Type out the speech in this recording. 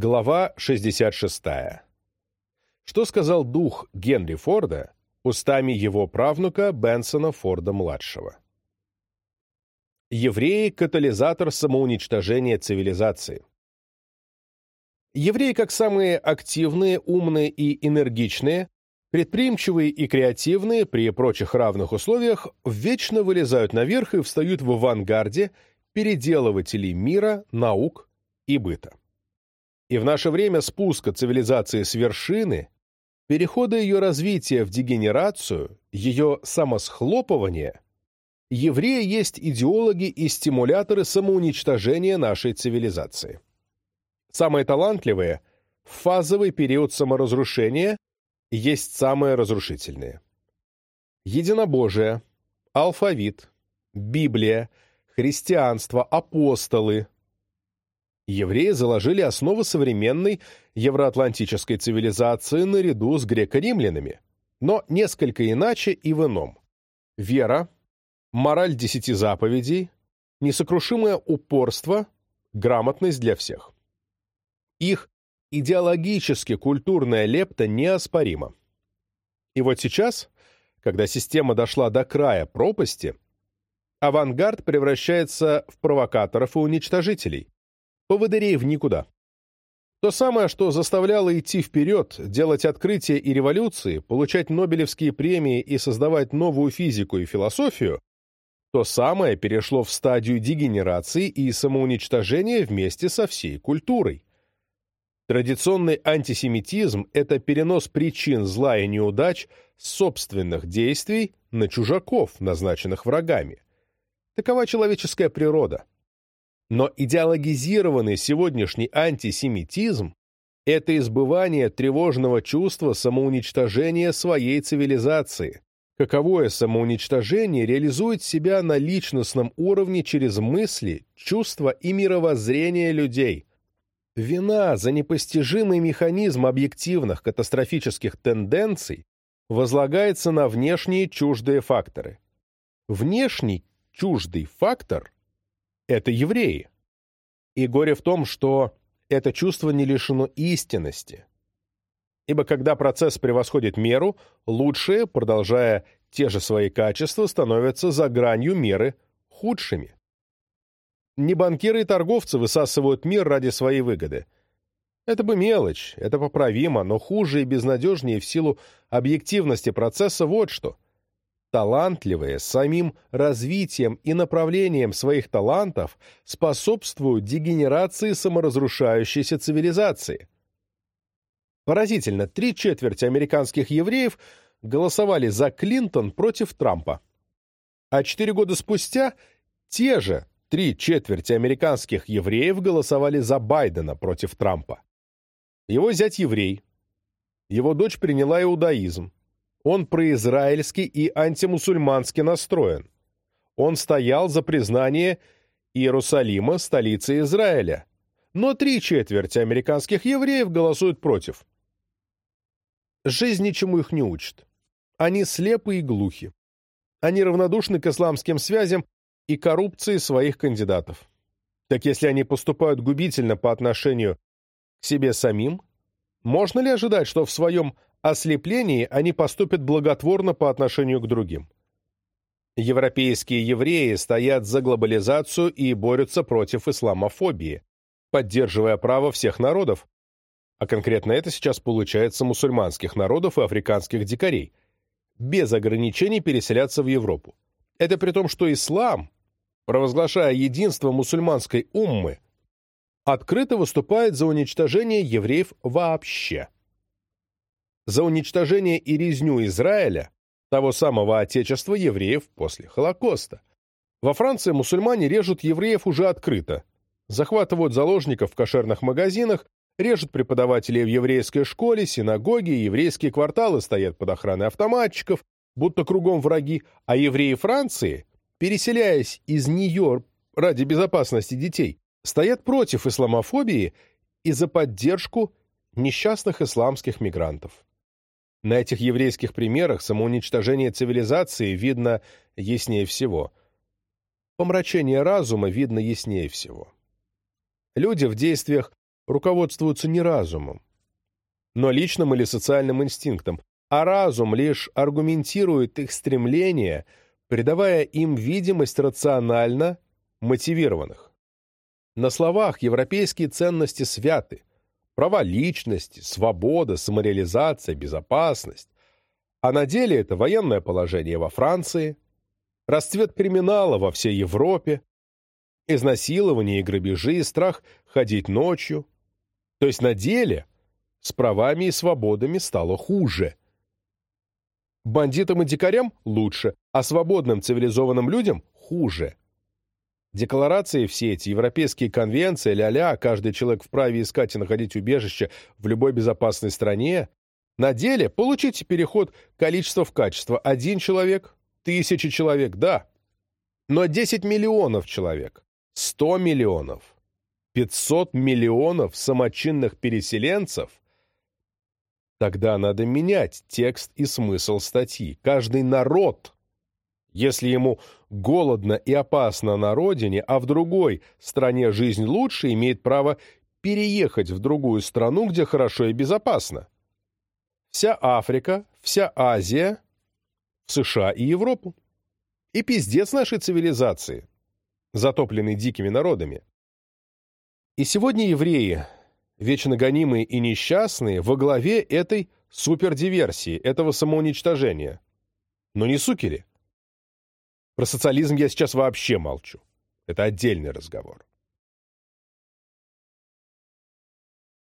Глава 66. Что сказал дух Генри Форда устами его правнука Бенсона Форда-младшего? Евреи – катализатор самоуничтожения цивилизации. Евреи, как самые активные, умные и энергичные, предприимчивые и креативные при прочих равных условиях, вечно вылезают наверх и встают в авангарде переделывателей мира, наук и быта. И в наше время спуска цивилизации с вершины, перехода ее развития в дегенерацию, ее самосхлопывания, евреи есть идеологи и стимуляторы самоуничтожения нашей цивилизации. Самые талантливые в фазовый период саморазрушения есть самые разрушительные. Единобожие, алфавит, Библия, христианство, апостолы – евреи заложили основы современной евроатлантической цивилизации наряду с греко-римлянами, но несколько иначе и в ином. Вера, мораль десяти заповедей, несокрушимое упорство, грамотность для всех. Их идеологически-культурная лепта неоспорима. И вот сейчас, когда система дошла до края пропасти, авангард превращается в провокаторов и уничтожителей, поводырей в никуда. То самое, что заставляло идти вперед, делать открытия и революции, получать Нобелевские премии и создавать новую физику и философию, то самое перешло в стадию дегенерации и самоуничтожения вместе со всей культурой. Традиционный антисемитизм – это перенос причин зла и неудач собственных действий на чужаков, назначенных врагами. Такова человеческая природа. Но идеологизированный сегодняшний антисемитизм – это избывание тревожного чувства самоуничтожения своей цивилизации. Каковое самоуничтожение реализует себя на личностном уровне через мысли, чувства и мировоззрение людей. Вина за непостижимый механизм объективных катастрофических тенденций возлагается на внешние чуждые факторы. Внешний чуждый фактор – это евреи. И горе в том, что это чувство не лишено истинности. Ибо когда процесс превосходит меру, лучшие, продолжая те же свои качества, становятся за гранью меры худшими. Не банкиры и торговцы высасывают мир ради своей выгоды. Это бы мелочь, это поправимо, но хуже и безнадежнее в силу объективности процесса вот что – талантливые самим развитием и направлением своих талантов способствуют дегенерации саморазрушающейся цивилизации. Поразительно, три четверти американских евреев голосовали за Клинтон против Трампа. А четыре года спустя те же три четверти американских евреев голосовали за Байдена против Трампа. Его зять еврей. Его дочь приняла иудаизм. Он произраильски и антимусульмански настроен. Он стоял за признание Иерусалима столицей Израиля. Но три четверти американских евреев голосуют против. Жизнь ничему их не учит. Они слепы и глухи. Они равнодушны к исламским связям и коррупции своих кандидатов. Так если они поступают губительно по отношению к себе самим, можно ли ожидать, что в своем ослеплении они поступят благотворно по отношению к другим. Европейские евреи стоят за глобализацию и борются против исламофобии, поддерживая право всех народов, а конкретно это сейчас получается мусульманских народов и африканских дикарей, без ограничений переселяться в Европу. Это при том, что ислам, провозглашая единство мусульманской уммы, открыто выступает за уничтожение евреев вообще за уничтожение и резню Израиля, того самого отечества евреев после Холокоста. Во Франции мусульмане режут евреев уже открыто, захватывают заложников в кошерных магазинах, режут преподавателей в еврейской школе, синагоги еврейские кварталы стоят под охраной автоматчиков, будто кругом враги, а евреи Франции, переселяясь из нее ради безопасности детей, стоят против исламофобии и за поддержку несчастных исламских мигрантов. На этих еврейских примерах самоуничтожение цивилизации видно яснее всего. Помрачение разума видно яснее всего. Люди в действиях руководствуются не разумом, но личным или социальным инстинктом, а разум лишь аргументирует их стремления, придавая им видимость рационально мотивированных. На словах европейские ценности святы, права личности, свобода, самореализация, безопасность, а на деле это военное положение во Франции, расцвет криминала во всей Европе, изнасилования и грабежи, страх ходить ночью. То есть на деле с правами и свободами стало хуже. Бандитам и дикарям лучше, а свободным цивилизованным людям хуже. Декларации все эти, европейские конвенции, ля-ля, каждый человек вправе искать и находить убежище в любой безопасной стране. На деле получите переход количества в качество. Один человек, тысячи человек, да. Но 10 миллионов человек, 100 миллионов, 500 миллионов самочинных переселенцев – Тогда надо менять текст и смысл статьи. Каждый народ, если ему голодно и опасно на родине, а в другой стране жизнь лучше, имеет право переехать в другую страну, где хорошо и безопасно. Вся Африка, вся Азия, США и Европу. И пиздец нашей цивилизации, затопленной дикими народами. И сегодня евреи, вечно гонимые и несчастные, во главе этой супердиверсии, этого самоуничтожения. Но не суки ли? Про социализм я сейчас вообще молчу. Это отдельный разговор.